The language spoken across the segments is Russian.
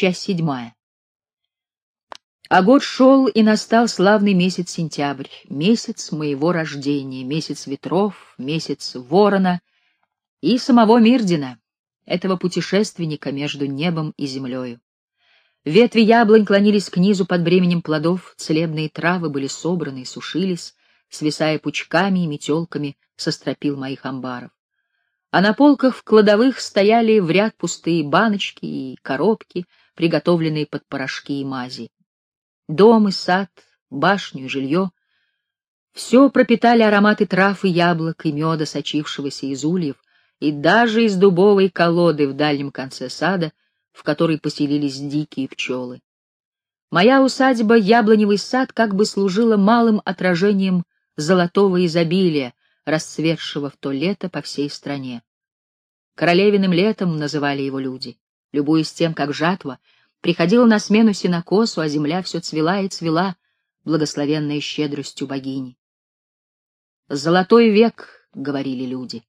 Часть седьмая. А год шел, и настал славный месяц сентябрь, месяц моего рождения, месяц ветров, месяц ворона и самого Мирдина, этого путешественника между небом и землею. Ветви яблонь клонились к низу под бременем плодов, целебные травы были собраны и сушились, свисая пучками и метелками со стропил моих амбаров. А на полках в кладовых стояли в ряд пустые баночки и коробки, приготовленные под порошки и мази. Дом и сад, башню и жилье — все пропитали ароматы трав и яблок и меда, сочившегося из ульев, и даже из дубовой колоды в дальнем конце сада, в которой поселились дикие пчелы. Моя усадьба, яблоневый сад, как бы служила малым отражением золотого изобилия, расцветшего в то лето по всей стране. Королевиным летом называли его люди, любуясь тем, как жатва — Приходила на смену сенокосу, а земля все цвела и цвела, благословенная щедростью богини. «Золотой век», — говорили люди.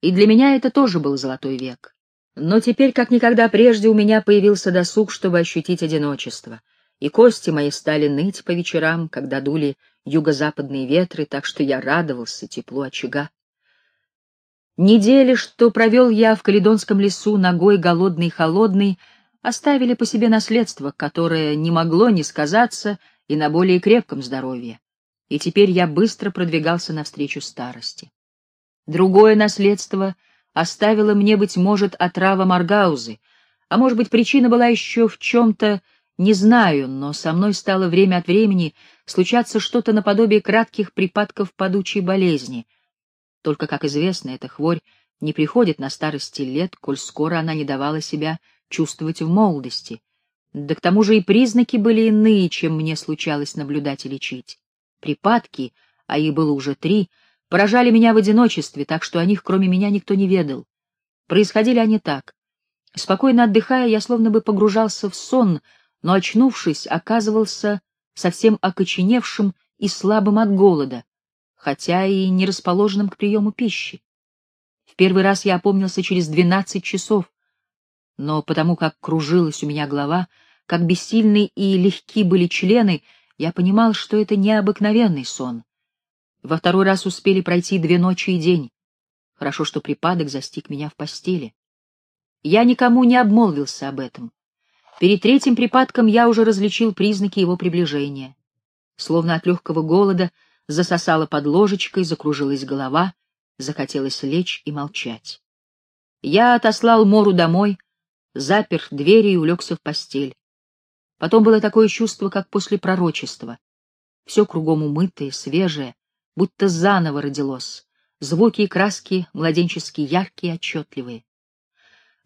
И для меня это тоже был золотой век. Но теперь, как никогда прежде, у меня появился досуг, чтобы ощутить одиночество, и кости мои стали ныть по вечерам, когда дули юго-западные ветры, так что я радовался теплу очага. Недели, что провел я в Каледонском лесу, ногой голодный и холодный, — оставили по себе наследство, которое не могло не сказаться и на более крепком здоровье. И теперь я быстро продвигался навстречу старости. Другое наследство оставило мне, быть может, отрава Маргаузы, а может быть, причина была еще в чем-то, не знаю, но со мной стало время от времени случаться что-то наподобие кратких припадков падучей болезни. Только, как известно, эта хворь не приходит на старости лет, коль скоро она не давала себя чувствовать в молодости. Да к тому же и признаки были иные, чем мне случалось наблюдать и лечить. Припадки, а их было уже три, поражали меня в одиночестве, так что о них кроме меня никто не ведал. Происходили они так. Спокойно отдыхая, я словно бы погружался в сон, но, очнувшись, оказывался совсем окоченевшим и слабым от голода, хотя и не расположенным к приему пищи. В первый раз я опомнился через двенадцать часов, но потому как кружилась у меня голова, как бессильны и легки были члены, я понимал, что это необыкновенный сон. Во второй раз успели пройти две ночи и день. Хорошо, что припадок застиг меня в постели. Я никому не обмолвился об этом. Перед третьим припадком я уже различил признаки его приближения. Словно от легкого голода засосала под ложечкой, закружилась голова, захотелось лечь и молчать. Я отослал Мору домой, запер двери и улегся в постель. Потом было такое чувство, как после пророчества. Все кругом умытое, свежее, будто заново родилось. Звуки и краски младенчески яркие и отчетливые.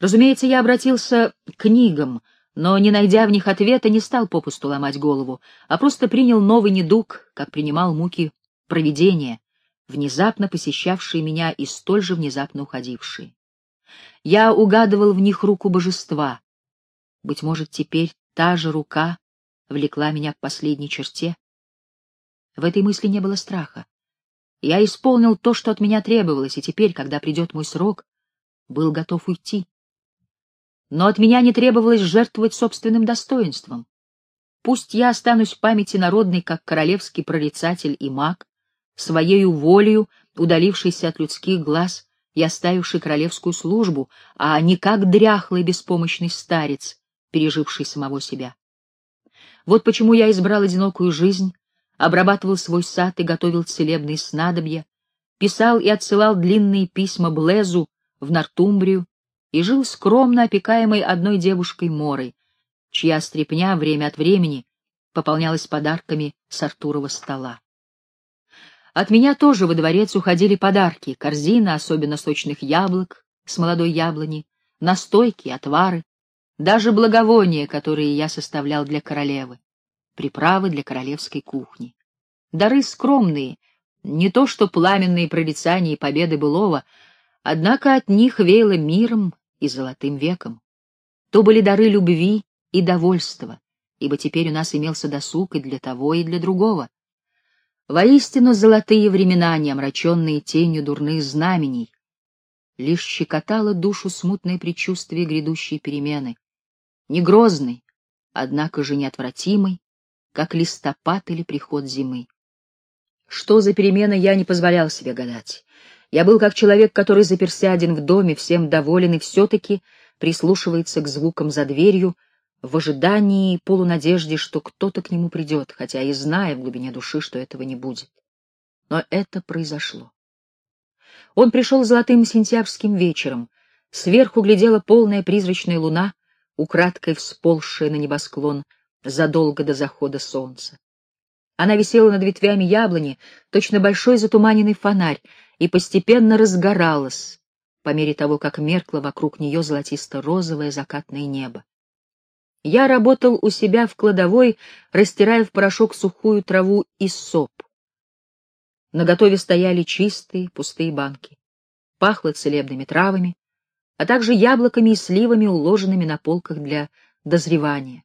Разумеется, я обратился к книгам, но, не найдя в них ответа, не стал попусту ломать голову, а просто принял новый недуг, как принимал муки провидения, внезапно посещавшие меня и столь же внезапно уходившие. Я угадывал в них руку божества. Быть может, теперь та же рука влекла меня к последней черте? В этой мысли не было страха. Я исполнил то, что от меня требовалось, и теперь, когда придет мой срок, был готов уйти. Но от меня не требовалось жертвовать собственным достоинством. Пусть я останусь в памяти народной, как королевский прорицатель и маг, своею волею, удалившийся от людских глаз, и оставивший королевскую службу, а не как дряхлый беспомощный старец, переживший самого себя. Вот почему я избрал одинокую жизнь, обрабатывал свой сад и готовил целебные снадобья, писал и отсылал длинные письма Блезу в Нортумбрию и жил скромно опекаемой одной девушкой Морой, чья стрепня время от времени пополнялась подарками с Артурова стола. От меня тоже во дворец уходили подарки, корзина особенно сочных яблок с молодой яблони, настойки, отвары, даже благовония, которые я составлял для королевы, приправы для королевской кухни. Дары скромные, не то что пламенные прорицания и победы былого, однако от них веяло миром и золотым веком. То были дары любви и довольства, ибо теперь у нас имелся досуг и для того, и для другого. Воистину золотые времена, не омраченные тенью дурных знамений. Лишь щекотало душу смутное предчувствие грядущей перемены. не грозный, однако же неотвратимый, как листопад или приход зимы. Что за перемена, я не позволял себе гадать. Я был как человек, который заперся один в доме, всем доволен и все-таки прислушивается к звукам за дверью, в ожидании и полунадежде, что кто-то к нему придет, хотя и зная в глубине души, что этого не будет. Но это произошло. Он пришел золотым сентябрьским вечером. Сверху глядела полная призрачная луна, украдкой всползшая на небосклон задолго до захода солнца. Она висела над ветвями яблони, точно большой затуманенный фонарь, и постепенно разгоралась, по мере того, как меркло вокруг нее золотисто-розовое закатное небо. Я работал у себя в кладовой, растирая в порошок сухую траву и соп. На готове стояли чистые, пустые банки. Пахло целебными травами, а также яблоками и сливами, уложенными на полках для дозревания.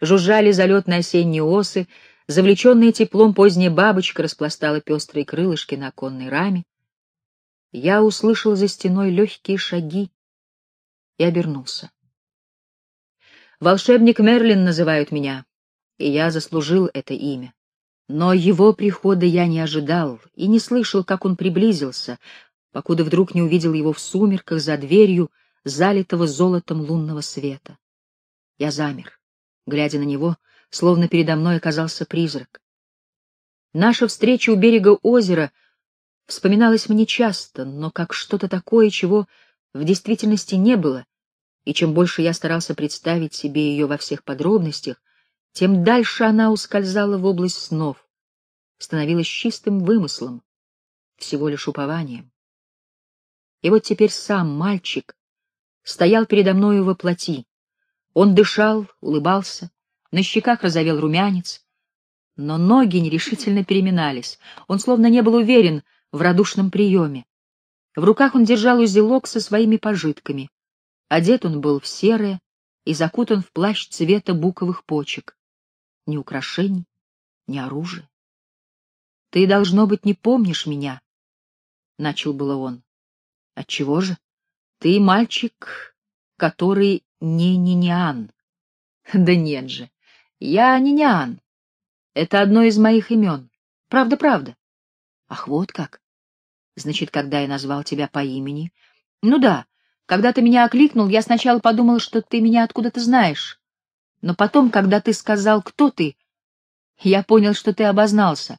Жужжали залетные осенние осы, завлеченная теплом поздняя бабочка распластала пестрые крылышки на оконной раме. Я услышал за стеной легкие шаги и обернулся. Волшебник Мерлин называют меня, и я заслужил это имя. Но его прихода я не ожидал и не слышал, как он приблизился, покуда вдруг не увидел его в сумерках за дверью, залитого золотом лунного света. Я замер, глядя на него, словно передо мной оказался призрак. Наша встреча у берега озера вспоминалась мне часто, но как что-то такое, чего в действительности не было, и чем больше я старался представить себе ее во всех подробностях, тем дальше она ускользала в область снов, становилась чистым вымыслом, всего лишь упованием. И вот теперь сам мальчик стоял передо мною во плоти. Он дышал, улыбался, на щеках разовел румянец, но ноги нерешительно переминались. Он словно не был уверен в радушном приеме. В руках он держал узелок со своими пожитками. Одет он был в серое и закутан в плащ цвета буковых почек. Ни украшений, ни оружия. — Ты, должно быть, не помнишь меня, — начал было он. — Отчего же? Ты мальчик, который не Ниниан. Да нет же, я Ниниан. Это одно из моих имен. Правда, правда. Ах, вот как. Значит, когда я назвал тебя по имени... Ну да, когда ты меня окликнул, я сначала подумал, что ты меня откуда-то знаешь. Но потом, когда ты сказал, кто ты, я понял, что ты обознался.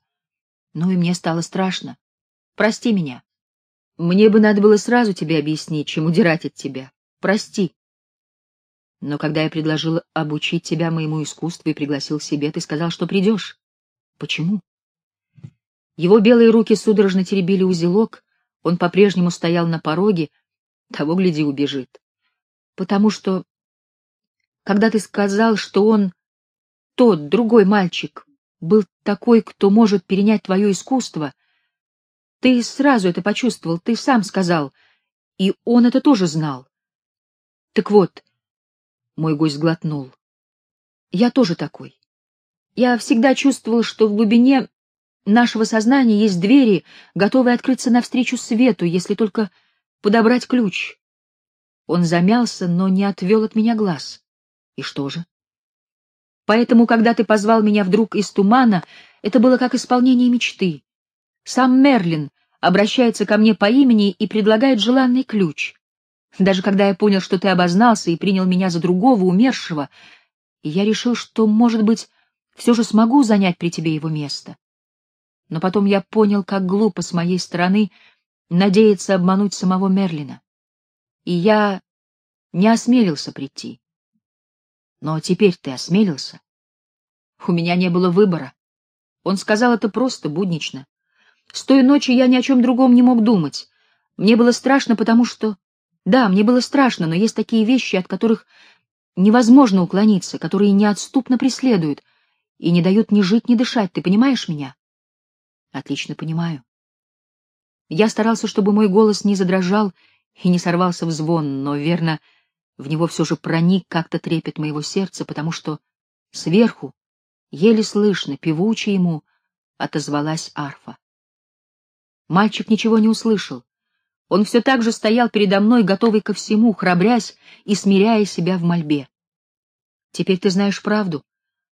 Ну и мне стало страшно. Прости меня. Мне бы надо было сразу тебе объяснить, чем удирать от тебя. Прости. Но когда я предложил обучить тебя моему искусству и пригласил себе, ты сказал, что придешь. Почему? Его белые руки судорожно теребили узелок, он по-прежнему стоял на пороге, того, гляди, убежит. Потому что, когда ты сказал, что он, тот, другой мальчик, был такой, кто может перенять твое искусство, ты сразу это почувствовал, ты сам сказал, и он это тоже знал. Так вот, мой гость глотнул. Я тоже такой. Я всегда чувствовал, что в глубине нашего сознания есть двери, готовые открыться навстречу свету, если только подобрать ключ. Он замялся, но не отвел от меня глаз. И что же? Поэтому, когда ты позвал меня вдруг из тумана, это было как исполнение мечты. Сам Мерлин обращается ко мне по имени и предлагает желанный ключ. Даже когда я понял, что ты обознался и принял меня за другого, умершего, я решил, что, может быть, все же смогу занять при тебе его место. Но потом я понял, как глупо с моей стороны надеется обмануть самого Мерлина. И я не осмелился прийти. Но теперь ты осмелился. У меня не было выбора. Он сказал это просто, буднично. С той ночи я ни о чем другом не мог думать. Мне было страшно, потому что... Да, мне было страшно, но есть такие вещи, от которых невозможно уклониться, которые неотступно преследуют и не дают ни жить, ни дышать. Ты понимаешь меня? Отлично понимаю. Я старался, чтобы мой голос не задрожал и не сорвался в звон, но, верно, в него все же проник как-то трепет моего сердца, потому что сверху, еле слышно, певуче ему, отозвалась арфа. Мальчик ничего не услышал. Он все так же стоял передо мной, готовый ко всему, храбрясь и смиряя себя в мольбе. Теперь ты знаешь правду.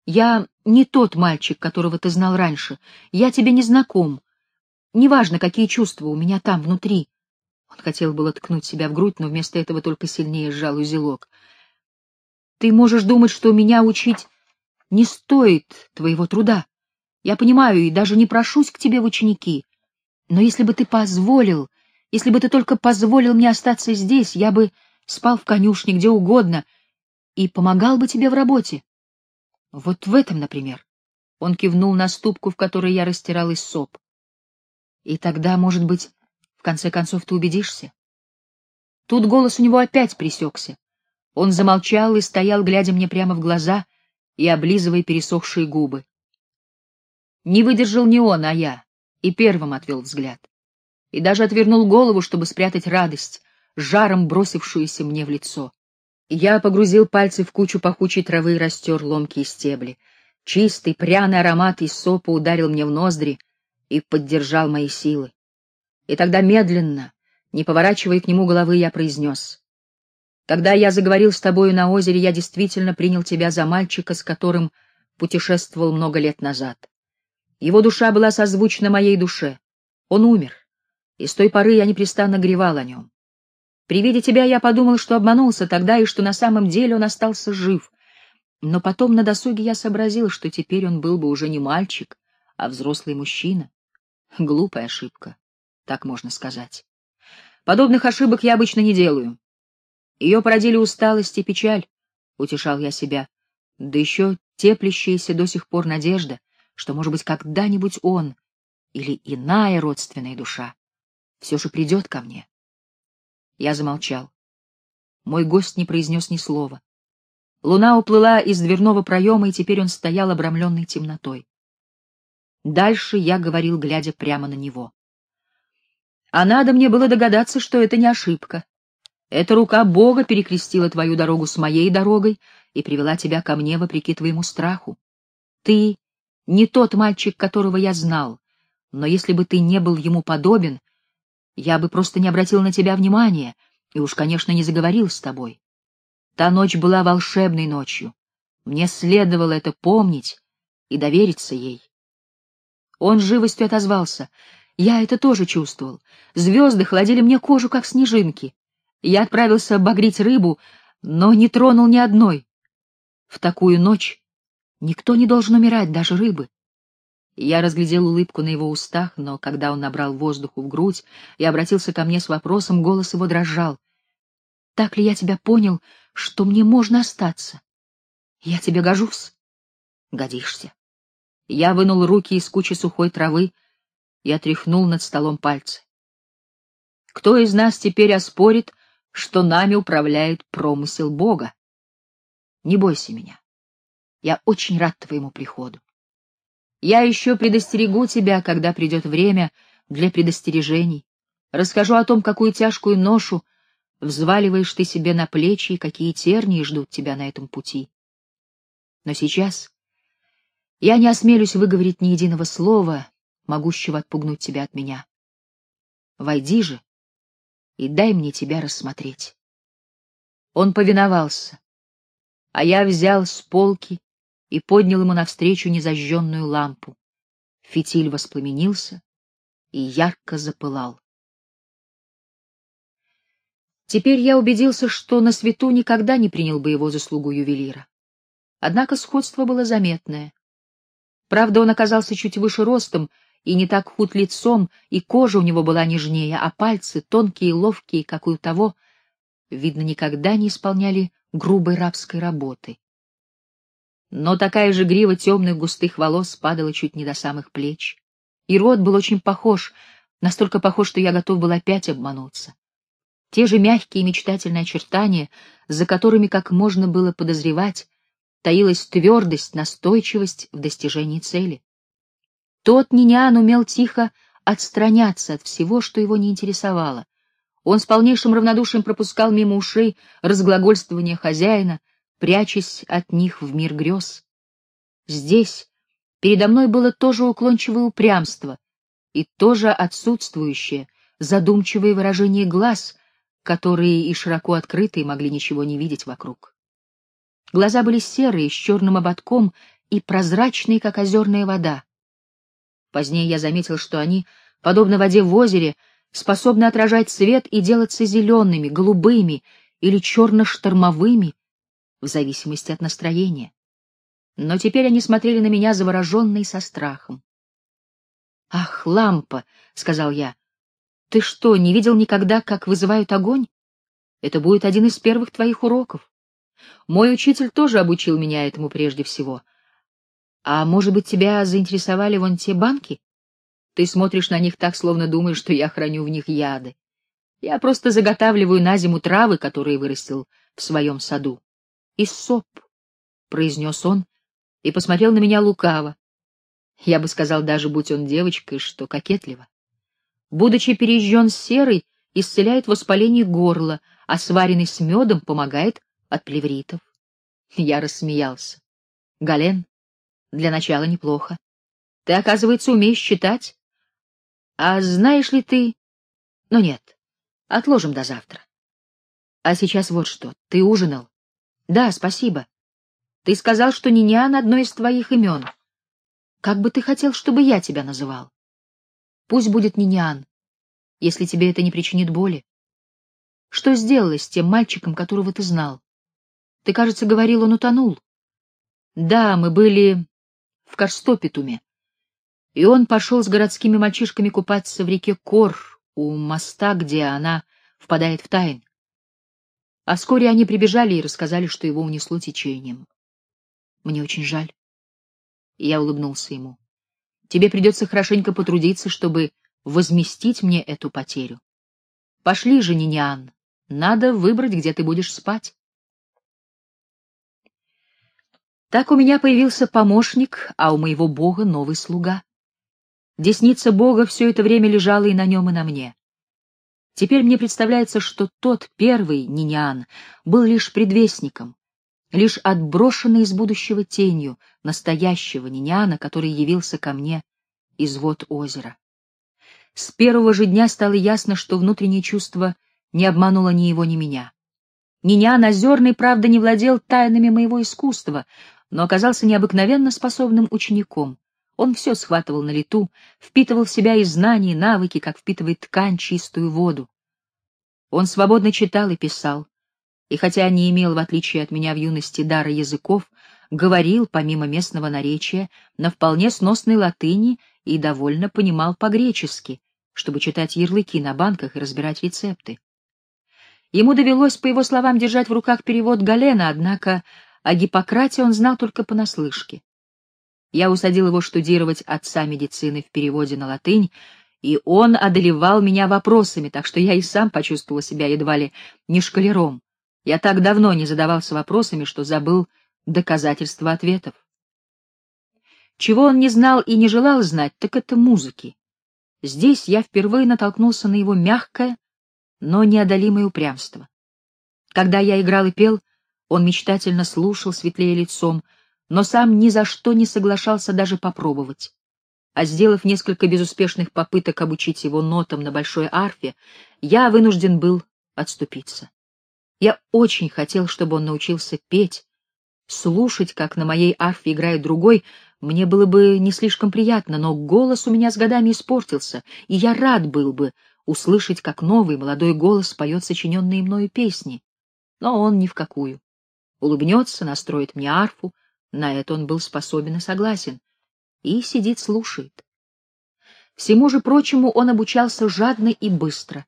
Я не тот мальчик, которого ты знал раньше. Я тебе не знаком. Неважно, какие чувства у меня там, внутри. Он хотел было ткнуть себя в грудь, но вместо этого только сильнее сжал узелок. Ты можешь думать, что меня учить не стоит твоего труда. Я понимаю и даже не прошусь к тебе в ученики. Но если бы ты позволил, если бы ты только позволил мне остаться здесь, я бы спал в конюшне где угодно и помогал бы тебе в работе. Вот в этом, например. Он кивнул на ступку, в которой я растирал из соп. И тогда, может быть, в конце концов ты убедишься? Тут голос у него опять пресекся. Он замолчал и стоял, глядя мне прямо в глаза и облизывая пересохшие губы. Не выдержал не он, а я, и первым отвел взгляд. И даже отвернул голову, чтобы спрятать радость, жаром бросившуюся мне в лицо. Я погрузил пальцы в кучу пахучей травы и растер ломкие стебли. Чистый, пряный аромат из сопа ударил мне в ноздри и поддержал мои силы. И тогда медленно, не поворачивая к нему головы, я произнес. Когда я заговорил с тобою на озере, я действительно принял тебя за мальчика, с которым путешествовал много лет назад. Его душа была созвучна моей душе. Он умер, и с той поры я непрестанно гревал о нем. При виде тебя я подумал, что обманулся тогда и что на самом деле он остался жив. Но потом на досуге я сообразил, что теперь он был бы уже не мальчик, а взрослый мужчина. Глупая ошибка, так можно сказать. Подобных ошибок я обычно не делаю. Ее породили усталость и печаль, утешал я себя. Да еще теплящаяся до сих пор надежда, что, может быть, когда-нибудь он или иная родственная душа все же придет ко мне. Я замолчал. Мой гость не произнес ни слова. Луна уплыла из дверного проема, и теперь он стоял обрамленный темнотой. Дальше я говорил, глядя прямо на него. А надо мне было догадаться, что это не ошибка. Эта рука Бога перекрестила твою дорогу с моей дорогой и привела тебя ко мне вопреки твоему страху. Ты не тот мальчик, которого я знал, но если бы ты не был ему подобен, я бы просто не обратил на тебя внимания и уж, конечно, не заговорил с тобой. Та ночь была волшебной ночью. Мне следовало это помнить и довериться ей. Он живостью отозвался. Я это тоже чувствовал. Звезды холодили мне кожу, как снежинки. Я отправился багрить рыбу, но не тронул ни одной. В такую ночь никто не должен умирать, даже рыбы. Я разглядел улыбку на его устах, но когда он набрал воздуху в грудь и обратился ко мне с вопросом, голос его дрожал. «Так ли я тебя понял, что мне можно остаться? Я тебе гожусь?» «Годишься». Я вынул руки из кучи сухой травы и отряхнул над столом пальцы. «Кто из нас теперь оспорит, что нами управляет промысел Бога? Не бойся меня. Я очень рад твоему приходу. Я еще предостерегу тебя, когда придет время для предостережений. Расскажу о том, какую тяжкую ношу взваливаешь ты себе на плечи и какие тернии ждут тебя на этом пути. Но сейчас я не осмелюсь выговорить ни единого слова, могущего отпугнуть тебя от меня. Войди же и дай мне тебя рассмотреть. Он повиновался, а я взял с полки и поднял ему навстречу незажженную лампу. Фитиль воспламенился и ярко запылал. Теперь я убедился, что на свету никогда не принял бы его заслугу ювелира. Однако сходство было заметное. Правда, он оказался чуть выше ростом и не так худ лицом, и кожа у него была нежнее, а пальцы, тонкие и ловкие, как у того, видно, никогда не исполняли грубой рабской работы но такая же грива темных густых волос падала чуть не до самых плеч. И рот был очень похож, настолько похож, что я готов был опять обмануться. Те же мягкие мечтательные очертания, за которыми, как можно было подозревать, таилась твердость, настойчивость в достижении цели. Тот Ниниан умел тихо отстраняться от всего, что его не интересовало. Он с полнейшим равнодушием пропускал мимо ушей разглагольствование хозяина, прячась от них в мир грез. Здесь передо мной было тоже уклончивое упрямство и тоже отсутствующее, задумчивое выражение глаз, которые и широко открытые могли ничего не видеть вокруг. Глаза были серые, с черным ободком и прозрачные, как озерная вода. Позднее я заметил, что они, подобно воде в озере, способны отражать свет и делаться зелеными, голубыми или черно-штормовыми, в зависимости от настроения. Но теперь они смотрели на меня завороженно со страхом. «Ах, лампа!» — сказал я. «Ты что, не видел никогда, как вызывают огонь? Это будет один из первых твоих уроков. Мой учитель тоже обучил меня этому прежде всего. А может быть, тебя заинтересовали вон те банки? Ты смотришь на них так, словно думаешь, что я храню в них яды. Я просто заготавливаю на зиму травы, которые вырастил в своем саду. И соп, — произнес он и посмотрел на меня лукаво. Я бы сказал, даже будь он девочкой, что кокетливо. Будучи пережжен серой, исцеляет воспаление горла, а сваренный с медом помогает от плевритов. Я рассмеялся. Гален, для начала неплохо. Ты, оказывается, умеешь читать. А знаешь ли ты... Ну нет, отложим до завтра. А сейчас вот что. Ты ужинал? Да, спасибо. Ты сказал, что Нинян — одно из твоих имен. Как бы ты хотел, чтобы я тебя называл? Пусть будет Нинян, если тебе это не причинит боли. Что сделалось с тем мальчиком, которого ты знал? Ты, кажется, говорил, он утонул. Да, мы были в Карстопитуме. И он пошел с городскими мальчишками купаться в реке Кор у моста, где она впадает в Тайн. А вскоре они прибежали и рассказали, что его унесло течением. Мне очень жаль. Я улыбнулся ему. Тебе придется хорошенько потрудиться, чтобы возместить мне эту потерю. Пошли же, Ниниан, надо выбрать, где ты будешь спать. Так у меня появился помощник, а у моего бога новый слуга. Десница бога все это время лежала и на нем, и на мне. Теперь мне представляется, что тот первый, Ниниан, был лишь предвестником, лишь отброшенный из будущего тенью настоящего Ниниана, который явился ко мне из вод озера. С первого же дня стало ясно, что внутреннее чувство не обмануло ни его, ни меня. Ниниан Озерный, правда, не владел тайнами моего искусства, но оказался необыкновенно способным учеником. Он все схватывал на лету, впитывал в себя и знания, и навыки, как впитывает ткань чистую воду. Он свободно читал и писал, и хотя не имел, в отличие от меня в юности, дара языков, говорил, помимо местного наречия, на вполне сносной латыни и довольно понимал по-гречески, чтобы читать ярлыки на банках и разбирать рецепты. Ему довелось, по его словам, держать в руках перевод Галена, однако о Гиппократе он знал только понаслышке. Я усадил его штудировать отца медицины в переводе на латынь, и он одолевал меня вопросами, так что я и сам почувствовал себя едва ли не шкалером. Я так давно не задавался вопросами, что забыл доказательства ответов. Чего он не знал и не желал знать, так это музыки. Здесь я впервые натолкнулся на его мягкое, но неодолимое упрямство. Когда я играл и пел, он мечтательно слушал, светлее лицом, но сам ни за что не соглашался даже попробовать. А сделав несколько безуспешных попыток обучить его нотам на большой арфе, я вынужден был отступиться. Я очень хотел, чтобы он научился петь. Слушать, как на моей арфе играет другой, мне было бы не слишком приятно, но голос у меня с годами испортился, и я рад был бы услышать, как новый молодой голос поет сочиненные мною песни. Но он ни в какую улыбнется, настроит мне арфу, на это он был способен и согласен, и сидит слушает. Всему же прочему он обучался жадно и быстро.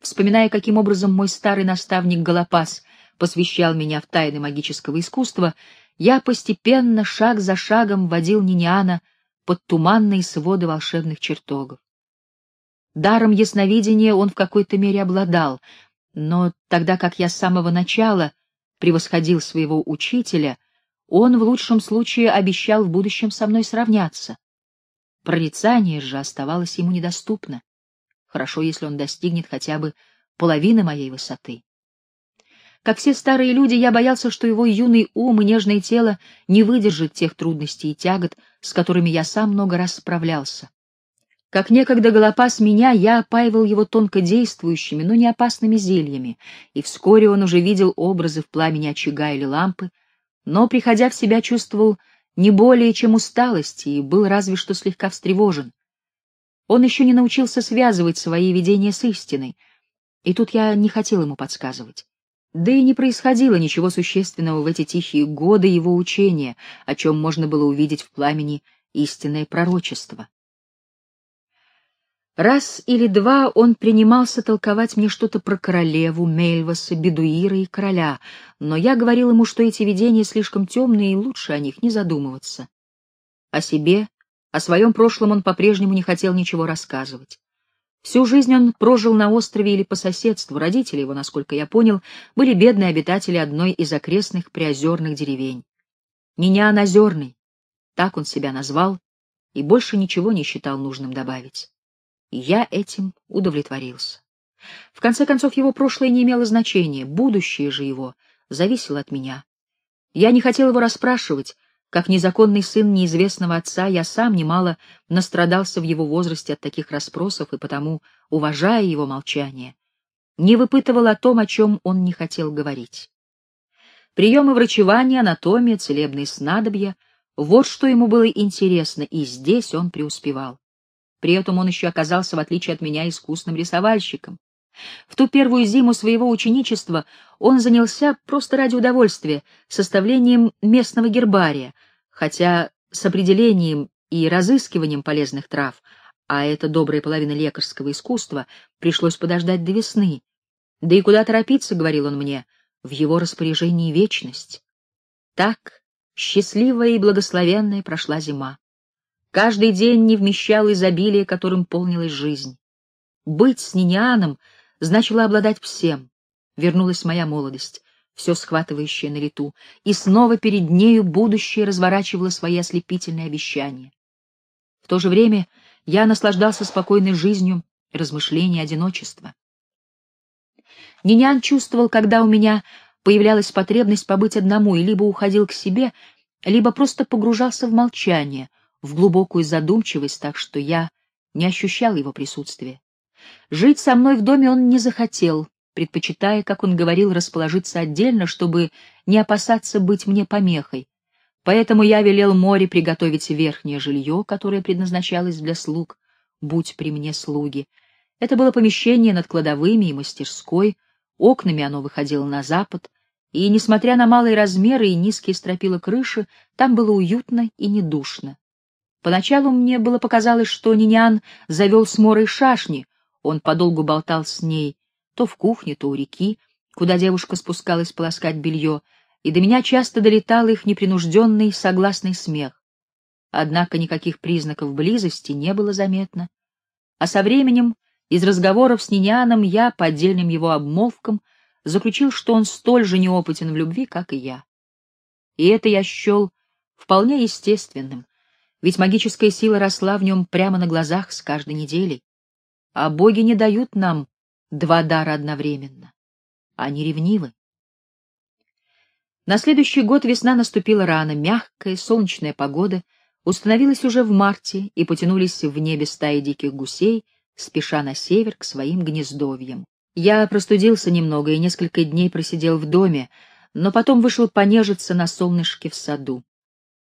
Вспоминая, каким образом мой старый наставник Галапас посвящал меня в тайны магического искусства, я постепенно, шаг за шагом, водил Ниниана под туманные своды волшебных чертогов. Даром ясновидения он в какой-то мере обладал, но тогда как я с самого начала — превосходил своего учителя, он в лучшем случае обещал в будущем со мной сравняться. Прорицание же оставалось ему недоступно. Хорошо, если он достигнет хотя бы половины моей высоты. Как все старые люди, я боялся, что его юный ум и нежное тело не выдержат тех трудностей и тягот, с которыми я сам много раз справлялся. Как некогда голопас меня, я опаивал его тонко действующими, но не опасными зельями, и вскоре он уже видел образы в пламени очага или лампы, но, приходя в себя, чувствовал не более чем усталость и был разве что слегка встревожен. Он еще не научился связывать свои видения с истиной, и тут я не хотел ему подсказывать. Да и не происходило ничего существенного в эти тихие годы его учения, о чем можно было увидеть в пламени истинное пророчество. Раз или два он принимался толковать мне что-то про королеву, Мельваса, Бедуира и короля, но я говорил ему, что эти видения слишком темные, и лучше о них не задумываться. О себе, о своем прошлом он по-прежнему не хотел ничего рассказывать. Всю жизнь он прожил на острове или по соседству, родители его, насколько я понял, были бедные обитатели одной из окрестных приозерных деревень. Меня Озерный, так он себя назвал, и больше ничего не считал нужным добавить я этим удовлетворился. В конце концов, его прошлое не имело значения, будущее же его зависело от меня. Я не хотел его расспрашивать, как незаконный сын неизвестного отца, я сам немало настрадался в его возрасте от таких расспросов и потому, уважая его молчание, не выпытывал о том, о чем он не хотел говорить. Приемы врачевания, анатомия, целебные снадобья — вот что ему было интересно, и здесь он преуспевал. При этом он еще оказался, в отличие от меня, искусным рисовальщиком. В ту первую зиму своего ученичества он занялся просто ради удовольствия составлением местного гербария, хотя с определением и разыскиванием полезных трав, а это добрая половина лекарского искусства, пришлось подождать до весны. Да и куда торопиться, — говорил он мне, — в его распоряжении вечность. Так счастливая и благословенная прошла зима. Каждый день не вмещал изобилие, которым полнилась жизнь. Быть с Нинианом значило обладать всем. Вернулась моя молодость, все схватывающее на лету, и снова перед нею будущее разворачивало свои ослепительные обещания. В то же время я наслаждался спокойной жизнью, размышления одиночества. Нинян чувствовал, когда у меня появлялась потребность побыть одному, и либо уходил к себе, либо просто погружался в молчание, в глубокую задумчивость, так что я не ощущал его присутствия. Жить со мной в доме он не захотел, предпочитая, как он говорил, расположиться отдельно, чтобы не опасаться быть мне помехой. Поэтому я велел море приготовить верхнее жилье, которое предназначалось для слуг, будь при мне слуги. Это было помещение над кладовыми и мастерской, окнами оно выходило на запад, и, несмотря на малые размеры и низкие стропила крыши, там было уютно и недушно. Поначалу мне было показалось, что Нинян завел с Морой шашни, он подолгу болтал с ней, то в кухне, то у реки, куда девушка спускалась полоскать белье, и до меня часто долетал их непринужденный согласный смех. Однако никаких признаков близости не было заметно. А со временем из разговоров с Ниняном я, по отдельным его обмолвкам, заключил, что он столь же неопытен в любви, как и я. И это я счел вполне естественным, ведь магическая сила росла в нем прямо на глазах с каждой неделей. А боги не дают нам два дара одновременно. Они ревнивы. На следующий год весна наступила рано, мягкая, солнечная погода установилась уже в марте, и потянулись в небе стаи диких гусей, спеша на север к своим гнездовьям. Я простудился немного и несколько дней просидел в доме, но потом вышел понежиться на солнышке в саду.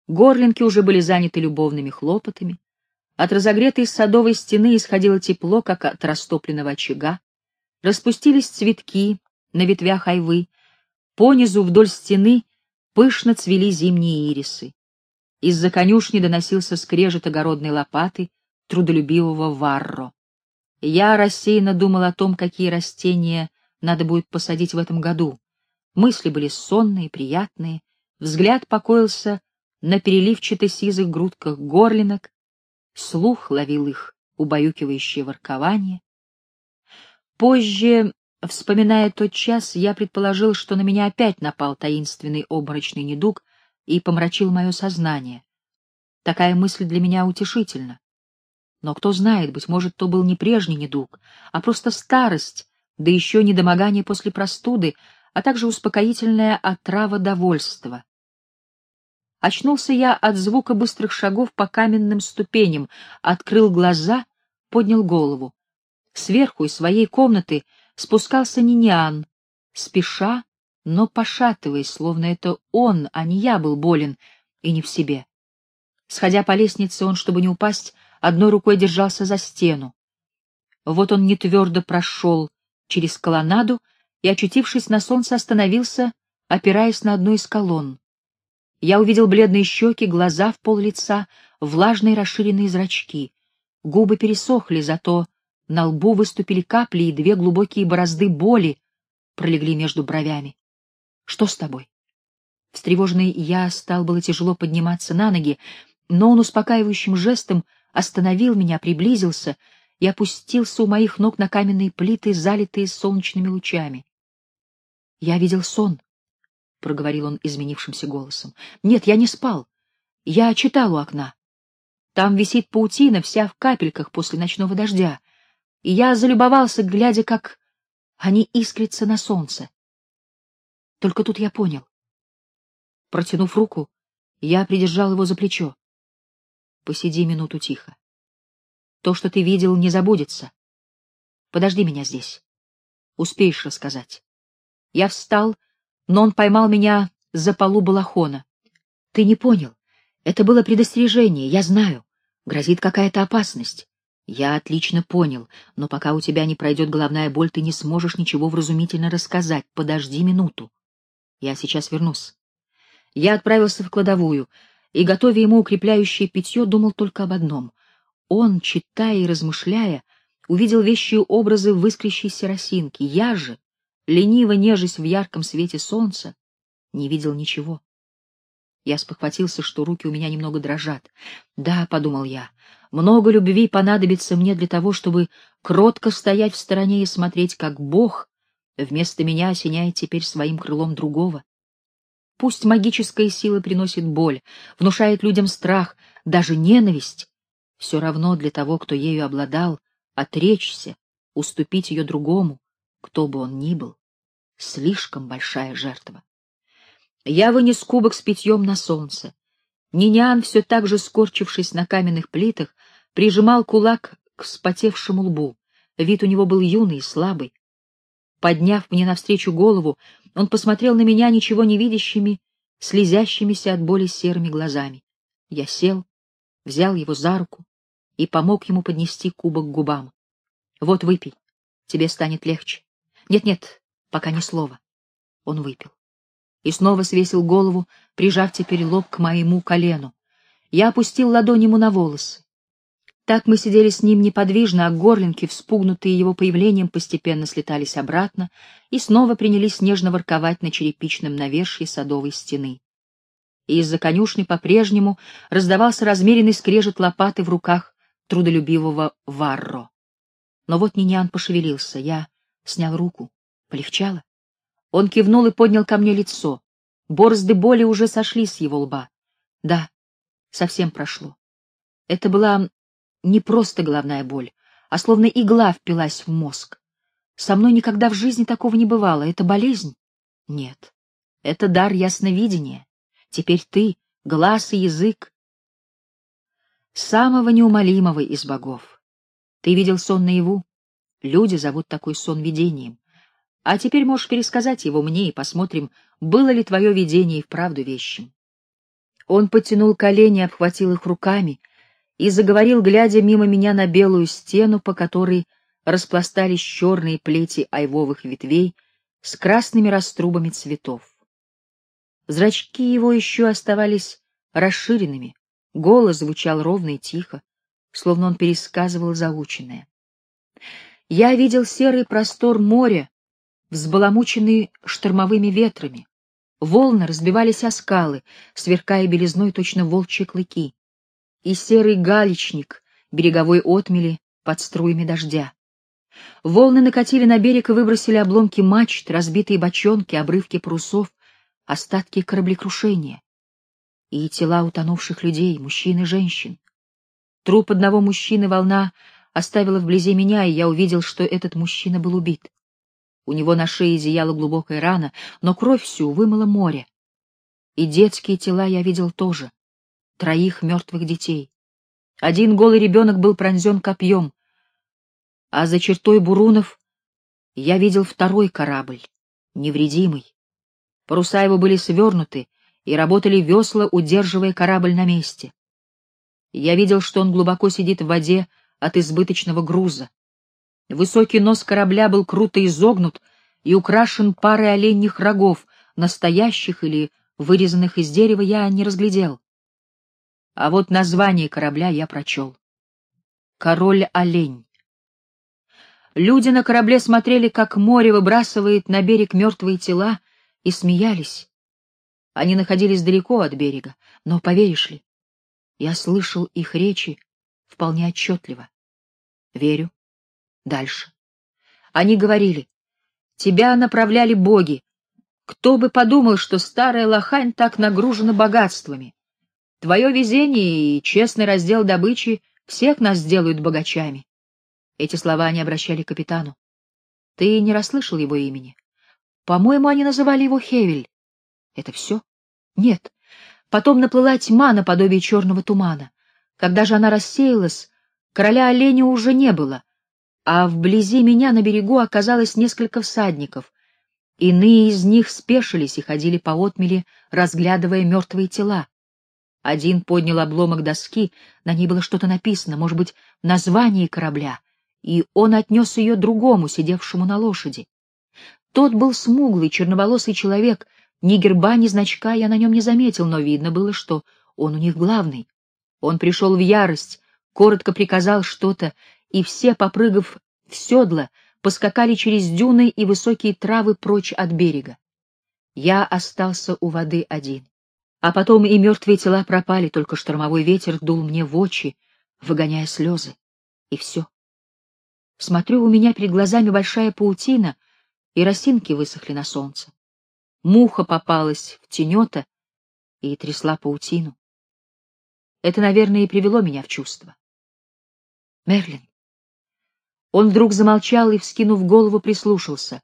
Горлинки уже были заняты любовными хлопотами. От разогретой садовой стены исходило тепло, как от растопленного очага. Распустились цветки на ветвях айвы. Понизу вдоль стены пышно цвели зимние ирисы. Из-за конюшни доносился скрежет огородной лопаты трудолюбивого варро. Я рассеянно думал о том, какие растения надо будет посадить в этом году. Мысли были сонные, приятные, взгляд покоился на переливчато-сизых грудках горлинок, слух ловил их убаюкивающее воркование. Позже, вспоминая тот час, я предположил, что на меня опять напал таинственный обморочный недуг и помрачил мое сознание. Такая мысль для меня утешительна. Но кто знает, быть может, то был не прежний недуг, а просто старость, да еще недомогание после простуды, а также успокоительная отрава довольства. Очнулся я от звука быстрых шагов по каменным ступеням, открыл глаза, поднял голову. Сверху из своей комнаты спускался Ниниан, спеша, но пошатываясь, словно это он, а не я был болен и не в себе. Сходя по лестнице, он, чтобы не упасть, одной рукой держался за стену. Вот он нетвердо прошел через колоннаду и, очутившись на солнце, остановился, опираясь на одну из колонн. Я увидел бледные щеки, глаза в пол лица, влажные расширенные зрачки. Губы пересохли, зато на лбу выступили капли, и две глубокие борозды боли пролегли между бровями. Что с тобой? Встревоженный я стал было тяжело подниматься на ноги, но он успокаивающим жестом остановил меня, приблизился и опустился у моих ног на каменные плиты, залитые солнечными лучами. Я видел сон, — проговорил он изменившимся голосом. — Нет, я не спал. Я читал у окна. Там висит паутина, вся в капельках после ночного дождя, и я залюбовался, глядя, как они искрятся на солнце. Только тут я понял. Протянув руку, я придержал его за плечо. Посиди минуту тихо. То, что ты видел, не забудется. Подожди меня здесь. Успеешь рассказать. Я встал, но он поймал меня за полу балахона. Ты не понял. Это было предостережение, я знаю. Грозит какая-то опасность. Я отлично понял, но пока у тебя не пройдет головная боль, ты не сможешь ничего вразумительно рассказать. Подожди минуту. Я сейчас вернусь. Я отправился в кладовую и, готовя ему укрепляющее питье, думал только об одном. Он, читая и размышляя, увидел вещие образы в росинке. Я же, лениво нежась в ярком свете солнца, не видел ничего. Я спохватился, что руки у меня немного дрожат. Да, — подумал я, — много любви понадобится мне для того, чтобы кротко стоять в стороне и смотреть, как Бог вместо меня осеняет теперь своим крылом другого. Пусть магическая сила приносит боль, внушает людям страх, даже ненависть, все равно для того, кто ею обладал, отречься, уступить ее другому, кто бы он ни был, слишком большая жертва. Я вынес кубок с питьем на солнце. Ниниан, все так же скорчившись на каменных плитах, прижимал кулак к вспотевшему лбу. Вид у него был юный и слабый. Подняв мне навстречу голову, он посмотрел на меня ничего не видящими, слезящимися от боли серыми глазами. Я сел, взял его за руку и помог ему поднести кубок к губам. — Вот выпей, тебе станет легче. Нет-нет, пока ни слова. Он выпил и снова свесил голову, прижав теперь лоб к моему колену. Я опустил ладонь ему на волосы. Так мы сидели с ним неподвижно, а горлинки, вспугнутые его появлением, постепенно слетались обратно и снова принялись нежно ворковать на черепичном навершье садовой стены. И из-за конюшни по-прежнему раздавался размеренный скрежет лопаты в руках трудолюбивого Варро. Но вот Нинян пошевелился, я снял руку. Полегчало? Он кивнул и поднял ко мне лицо. Борозды боли уже сошли с его лба. Да, совсем прошло. Это была не просто головная боль, а словно игла впилась в мозг. Со мной никогда в жизни такого не бывало. Это болезнь? Нет. Это дар ясновидения. Теперь ты, глаз и язык. Самого неумолимого из богов. Ты видел сон наяву? Люди зовут такой сон видением. А теперь можешь пересказать его мне и посмотрим, было ли твое видение и вправду вещим. Он подтянул колени, обхватил их руками и заговорил, глядя мимо меня на белую стену, по которой распластались черные плети айвовых ветвей с красными раструбами цветов. Зрачки его еще оставались расширенными, голос звучал ровно и тихо, словно он пересказывал заученное. Я видел серый простор моря, взбаламученный штормовыми ветрами. Волны разбивались о скалы, сверкая белизной точно волчьи клыки, и серый галечник береговой отмели под струями дождя. Волны накатили на берег и выбросили обломки мачт, разбитые бочонки, обрывки парусов, остатки кораблекрушения. И тела утонувших людей, мужчин и женщин. Труп одного мужчины волна оставила вблизи меня, и я увидел, что этот мужчина был убит. У него на шее зияла глубокая рана, но кровь всю вымыло море. И детские тела я видел тоже. Троих мертвых детей. Один голый ребенок был пронзен копьем, а за чертой бурунов я видел второй корабль, невредимый, Паруса его были свернуты, и работали весла, удерживая корабль на месте. Я видел, что он глубоко сидит в воде от избыточного груза. Высокий нос корабля был круто изогнут и украшен парой оленьих рогов, настоящих или вырезанных из дерева я не разглядел. А вот название корабля я прочел. «Король-олень». Люди на корабле смотрели, как море выбрасывает на берег мертвые тела, и смеялись. Они находились далеко от берега, но, поверишь ли, я слышал их речи вполне отчетливо. Верю. Дальше. Они говорили, тебя направляли боги. Кто бы подумал, что старая лохань так нагружена богатствами. Твое везение и честный раздел добычи всех нас сделают богачами. Эти слова они обращали к капитану. Ты не расслышал его имени? По-моему, они называли его Хевель. Это все? Нет. Потом наплыла тьма наподобие черного тумана. Когда же она рассеялась, короля оленя уже не было, а вблизи меня на берегу оказалось несколько всадников. Иные из них спешились и ходили по отмели, разглядывая мертвые тела. Один поднял обломок доски, на ней было что-то написано, может быть, название корабля, и он отнес ее другому, сидевшему на лошади. Тот был смуглый, черноволосый человек, ни герба, ни значка я на нем не заметил, но видно было, что он у них главный. Он пришел в ярость, коротко приказал что-то, и все, попрыгав в седло, поскакали через дюны и высокие травы прочь от берега. Я остался у воды один. А потом и мертвые тела пропали, только штормовой ветер дул мне в очи, выгоняя слезы. И все. Смотрю, у меня перед глазами большая паутина, и росинки высохли на солнце. Муха попалась в тенета и трясла паутину. Это, наверное, и привело меня в чувство. Мерлин. Он вдруг замолчал и, вскинув голову, прислушался.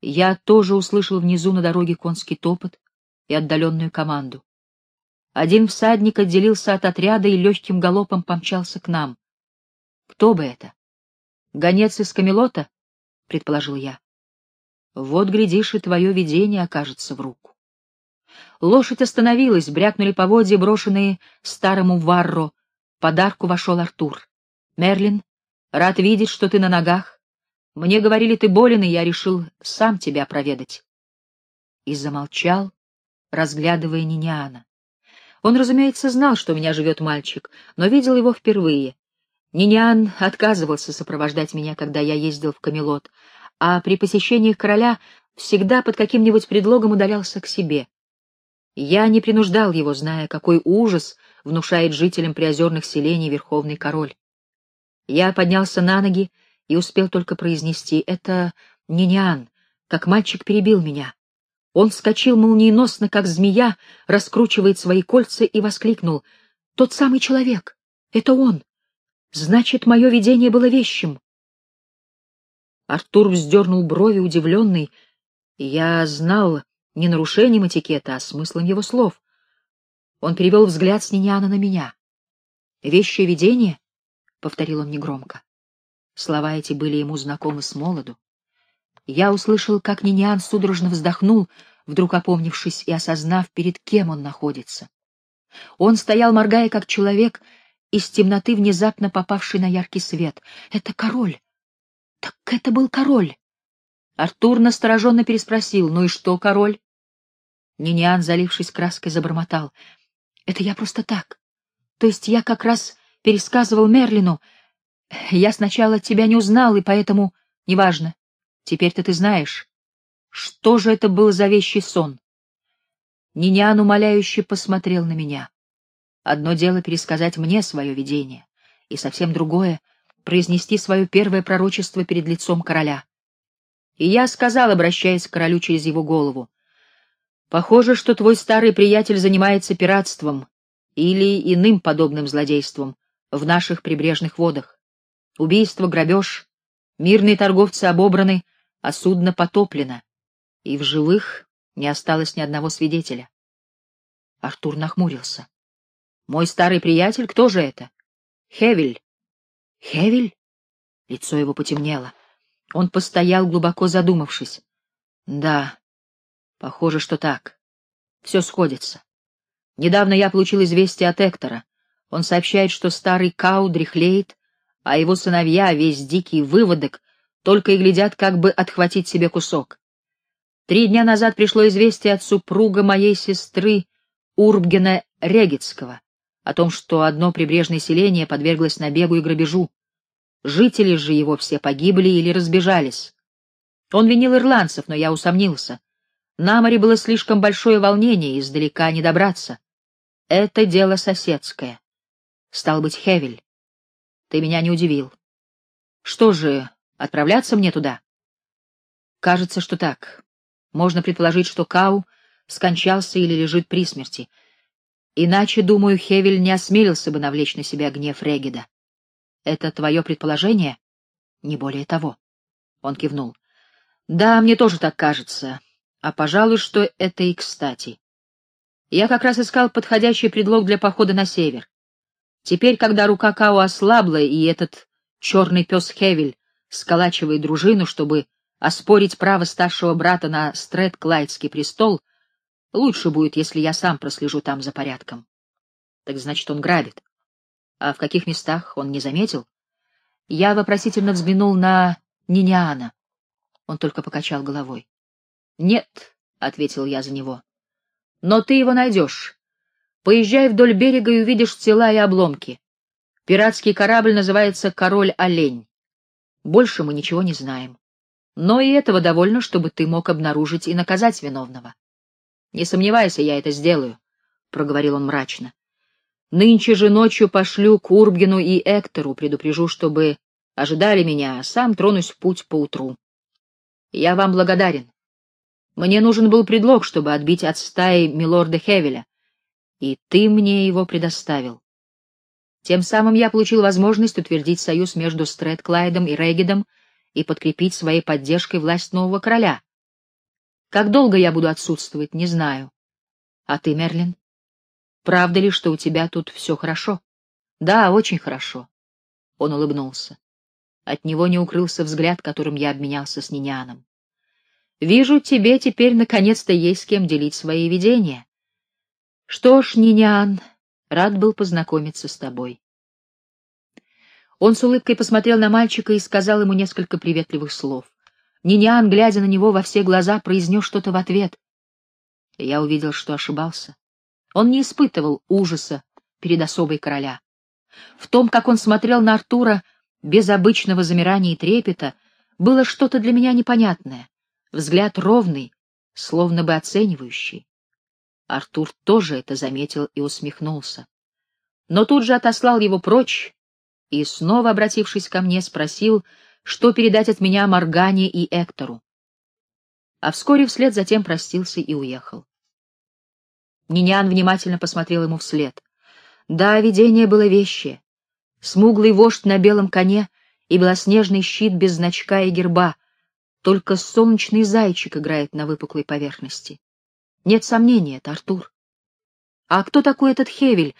Я тоже услышал внизу на дороге конский топот и отдаленную команду. Один всадник отделился от отряда и легким галопом помчался к нам. Кто бы это? Гонец из Камелота? предположил я. Вот глядишь, и твое видение окажется в руку. Лошадь остановилась, брякнули поводья, брошенные старому Варро. Подарку вошел Артур. Мерлин, рад видеть, что ты на ногах. Мне говорили, ты болен, и я решил сам тебя проведать. И замолчал, разглядывая Ниниана. Он, разумеется, знал, что у меня живет мальчик, но видел его впервые. Ниниан отказывался сопровождать меня, когда я ездил в Камелот, а при посещениях короля всегда под каким-нибудь предлогом удалялся к себе. Я не принуждал его, зная, какой ужас внушает жителям приозерных селений верховный король. Я поднялся на ноги и успел только произнести «это Ниниан», как мальчик перебил меня. Он вскочил молниеносно, как змея, раскручивает свои кольца и воскликнул. «Тот самый человек! Это он! Значит, мое видение было вещим!» Артур вздернул брови, удивленный. Я знал не нарушением этикета, а смыслом его слов. Он перевел взгляд с Ниняна на меня. «Вещее видение?» — повторил он негромко. Слова эти были ему знакомы с молоду. Я услышал, как Ниниан судорожно вздохнул, вдруг опомнившись и осознав, перед кем он находится. Он стоял, моргая, как человек, из темноты внезапно попавший на яркий свет. Это король. Так это был король. Артур настороженно переспросил: "Ну и что, король?" Ниниан, залившись краской, забормотал: "Это я просто так. То есть я как раз пересказывал Мерлину. Я сначала тебя не узнал, и поэтому неважно. Теперь-то ты знаешь, что же это был за вещий сон. Нинян умоляюще посмотрел на меня. Одно дело пересказать мне свое видение, и совсем другое — произнести свое первое пророчество перед лицом короля. И я сказал, обращаясь к королю через его голову, «Похоже, что твой старый приятель занимается пиратством или иным подобным злодейством в наших прибрежных водах. Убийство, грабеж, мирные торговцы обобраны, а судно потоплено, и в живых не осталось ни одного свидетеля. Артур нахмурился. Мой старый приятель, кто же это? Хевель. Хевель? Лицо его потемнело. Он постоял, глубоко задумавшись. Да. Похоже, что так. Все сходится. Недавно я получил известие от Эктора. Он сообщает, что старый Кау дряхлеет, а его сыновья, весь дикий выводок, только и глядят, как бы отхватить себе кусок. Три дня назад пришло известие от супруга моей сестры Урбгена Регицкого о том, что одно прибрежное селение подверглось набегу и грабежу. Жители же его все погибли или разбежались. Он винил ирландцев, но я усомнился. На море было слишком большое волнение, издалека не добраться. Это дело соседское. Стал быть, Хевель. Ты меня не удивил. Что же, отправляться мне туда? Кажется, что так. Можно предположить, что Кау скончался или лежит при смерти. Иначе, думаю, Хевель не осмелился бы навлечь на себя гнев Регида. Это твое предположение? Не более того. Он кивнул. Да, мне тоже так кажется. А, пожалуй, что это и кстати. Я как раз искал подходящий предлог для похода на север. Теперь, когда рука Као ослабла, и этот черный пес Хевель сколачивает дружину, чтобы оспорить право старшего брата на Стрет-Клайдский престол, лучше будет, если я сам прослежу там за порядком. Так значит, он грабит. А в каких местах он не заметил? Я вопросительно взглянул на Ниниана. Он только покачал головой. «Нет», — ответил я за него. «Но ты его найдешь. Поезжай вдоль берега и увидишь тела и обломки. Пиратский корабль называется «Король-олень». Больше мы ничего не знаем. Но и этого довольно, чтобы ты мог обнаружить и наказать виновного. Не сомневайся, я это сделаю, — проговорил он мрачно. Нынче же ночью пошлю к Урбгену и Эктору, предупрежу, чтобы ожидали меня, а сам тронусь в путь поутру. Я вам благодарен. Мне нужен был предлог, чтобы отбить от стаи милорда Хевеля, и ты мне его предоставил. Тем самым я получил возможность утвердить союз между Стрэдклайдом и Регидом и подкрепить своей поддержкой власть нового короля. Как долго я буду отсутствовать, не знаю. А ты, Мерлин? Правда ли, что у тебя тут все хорошо? Да, очень хорошо. Он улыбнулся. От него не укрылся взгляд, которым я обменялся с Ниняном. Вижу, тебе теперь наконец-то есть с кем делить свои видения. Что ж, Нинян, рад был познакомиться с тобой. Он с улыбкой посмотрел на мальчика и сказал ему несколько приветливых слов. Нинян, глядя на него во все глаза, произнес что-то в ответ. Я увидел, что ошибался. Он не испытывал ужаса перед особой короля. В том, как он смотрел на Артура без обычного замирания и трепета, было что-то для меня непонятное, взгляд ровный, словно бы оценивающий. Артур тоже это заметил и усмехнулся. Но тут же отослал его прочь и, снова обратившись ко мне, спросил, что передать от меня Моргане и Эктору. А вскоре вслед затем простился и уехал. Нинян внимательно посмотрел ему вслед. Да, видение было вещее. Смуглый вождь на белом коне и белоснежный щит без значка и герба. Только солнечный зайчик играет на выпуклой поверхности. Нет сомнения, это Артур. А кто такой этот Хевель,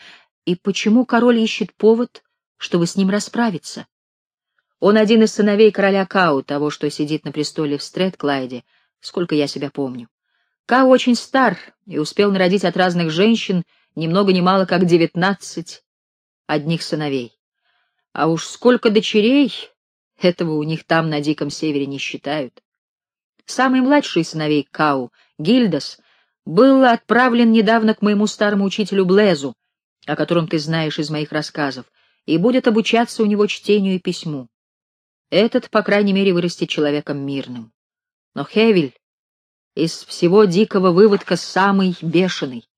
и почему король ищет повод, чтобы с ним расправиться? Он один из сыновей короля Кау, того, что сидит на престоле в Стрэдклайде, сколько я себя помню. Кау очень стар и успел народить от разных женщин ни много ни мало как девятнадцать одних сыновей. А уж сколько дочерей, этого у них там на Диком Севере не считают. Самый младший сыновей Кау, Гильдас, был отправлен недавно к моему старому учителю Блезу, о котором ты знаешь из моих рассказов, и будет обучаться у него чтению и письму. Этот, по крайней мере, вырастет человеком мирным. Но Хевель из всего дикого выводка самый бешеный.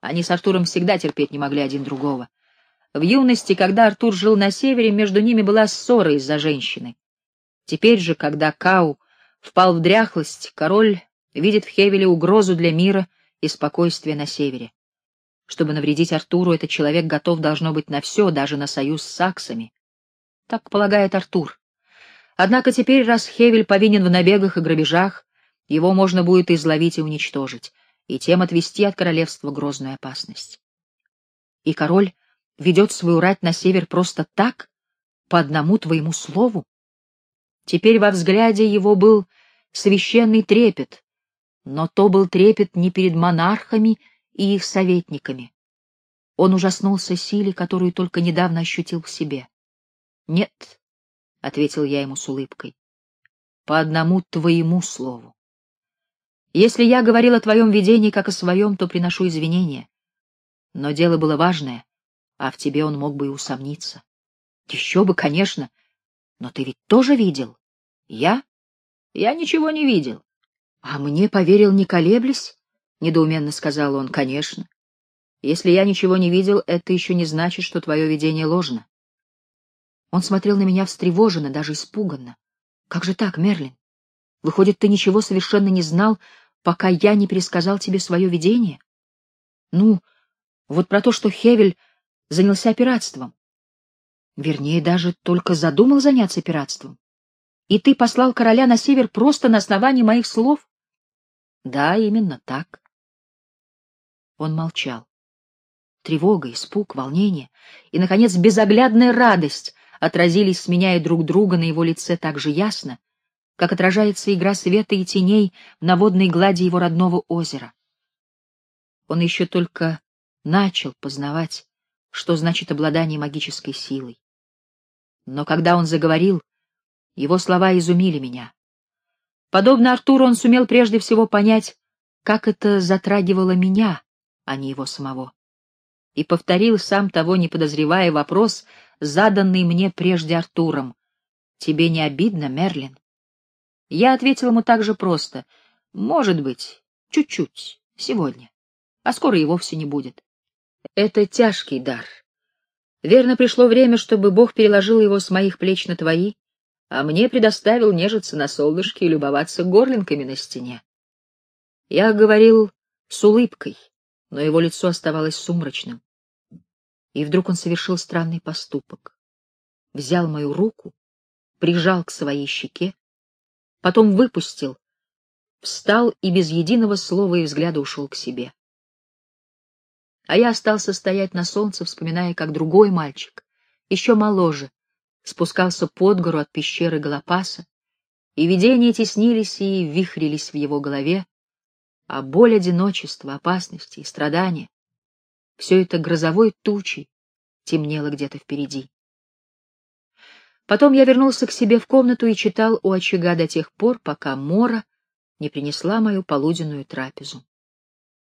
Они с Артуром всегда терпеть не могли один другого. В юности, когда Артур жил на севере, между ними была ссора из-за женщины. Теперь же, когда Кау впал в дряхлость, король видит в Хевеле угрозу для мира и спокойствия на севере. Чтобы навредить Артуру, этот человек готов должно быть на все, даже на союз с саксами. Так полагает Артур. Однако теперь, раз Хевель повинен в набегах и грабежах, его можно будет изловить и уничтожить, и тем отвести от королевства грозную опасность. И король ведет свою рать на север просто так, по одному твоему слову? Теперь во взгляде его был священный трепет, Но то был трепет не перед монархами и их советниками. Он ужаснулся силе, которую только недавно ощутил в себе. «Нет», — ответил я ему с улыбкой, — «по одному твоему слову. Если я говорил о твоем видении как о своем, то приношу извинения. Но дело было важное, а в тебе он мог бы и усомниться. Еще бы, конечно, но ты ведь тоже видел. Я? Я ничего не видел. А мне поверил, не колеблясь? Недоуменно сказал он. Конечно. Если я ничего не видел, это еще не значит, что твое видение ложно. Он смотрел на меня встревоженно, даже испуганно. Как же так, Мерлин? Выходит, ты ничего совершенно не знал, пока я не пересказал тебе свое видение? Ну, вот про то, что Хевель занялся пиратством. Вернее, даже только задумал заняться пиратством. И ты послал короля на север просто на основании моих слов? Да, именно так. Он молчал. Тревога, испуг, волнение и, наконец, безоглядная радость отразились, сменяя друг друга на его лице так же ясно, как отражается игра света и теней на водной глади его родного озера. Он еще только начал познавать, что значит обладание магической силой. Но когда он заговорил, его слова изумили меня. Подобно Артуру, он сумел прежде всего понять, как это затрагивало меня, а не его самого. И повторил, сам того не подозревая, вопрос, заданный мне прежде Артуром. «Тебе не обидно, Мерлин?» Я ответил ему так же просто. «Может быть, чуть-чуть, сегодня, а скоро и вовсе не будет. Это тяжкий дар, Верно, пришло время, чтобы Бог переложил его с моих плеч на твои, а мне предоставил нежиться на солнышке и любоваться горлинками на стене. Я говорил с улыбкой, но его лицо оставалось сумрачным. И вдруг он совершил странный поступок. Взял мою руку, прижал к своей щеке, потом выпустил, встал и без единого слова и взгляда ушел к себе. А я остался стоять на солнце, вспоминая, как другой мальчик, еще моложе, спускался под гору от пещеры Галапаса, и видения теснились и вихрились в его голове, а боль одиночества, опасности и страдания — все это грозовой тучей темнело где-то впереди. Потом я вернулся к себе в комнату и читал у очага до тех пор, пока Мора не принесла мою полуденную трапезу.